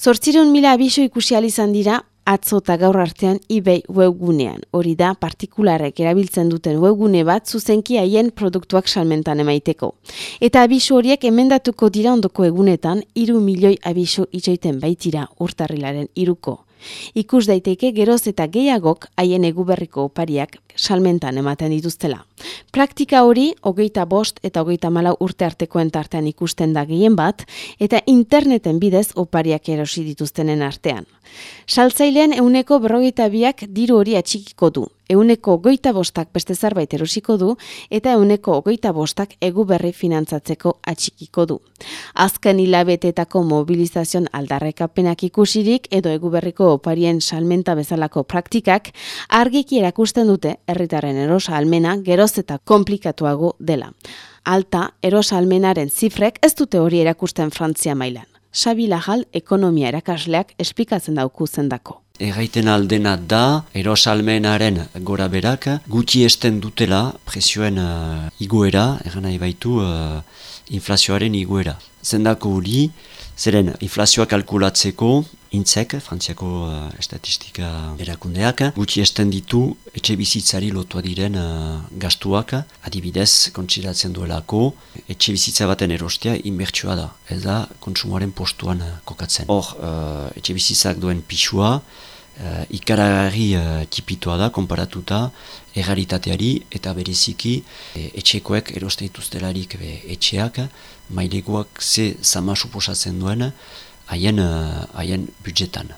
Zortzireun mila abiso ikusi izan dira atzo eta gaur artean eBay webgunean. Hori da, partikularek erabiltzen duten webgune bat zuzenki haien produktuak salmentan emaiteko. Eta abiso horiek emendatuko dira ondoko egunetan, iru milioi abiso itxoiten baitira urtarrilaren iruko. Ikus daiteke geroz eta gehiagok haien eguberriko opariak salmentan ematen dituztela. Praktika hori, hogeita bost eta hogeita malau urte artekoen tartean ikusten da gehien bat, eta interneten bidez opariak erosi dituztenen artean. Saltzailean euneko berrogeita biak diru hori atxikiko du. Euneko goita bostak beste zerbait erosiko du, eta euneko goita bostak egu berri finantzatzeko atxikiko du. Azken hilabetetako mobilizazion aldarrekapenak ikusirik edo egu berriko oparien salmenta bezalako praktikak argiki erakusten dute herritaren erosa almena geroz eta komplikatuago dela. Alta, erosa almenaren zifrek ez dute hori erakusten Frantzia mailan. Xabi Lajal ekonomia erakasleak espikatzen dauku zendako. Erraiten aldena da, erosalmenaren gora berak, guti esten dutela presioen uh, iguera, erran nahi baitu uh, inflazioaren iguera. Zendako hori, zeren inflazioa kalkulatzeko, intzek, frantziako uh, estatistika erakundeak, guti esten ditu etxe bizitzari lotua diren uh, gastuak, adibidez, kontsiratzen duelako, etxe bizitza baten erostea inbertsua da, ez da kontsumoaren postuan uh, kokatzen. Hor, uh, etxe bizitzak duen pixua, uh, ikaragarri uh, tipitoa da, konparatuta, errealitateari eta bereziki e, etxekoek eroste dituztelarik etxeak, maileguak ze zama suposatzen duen, haien, haien budjetan.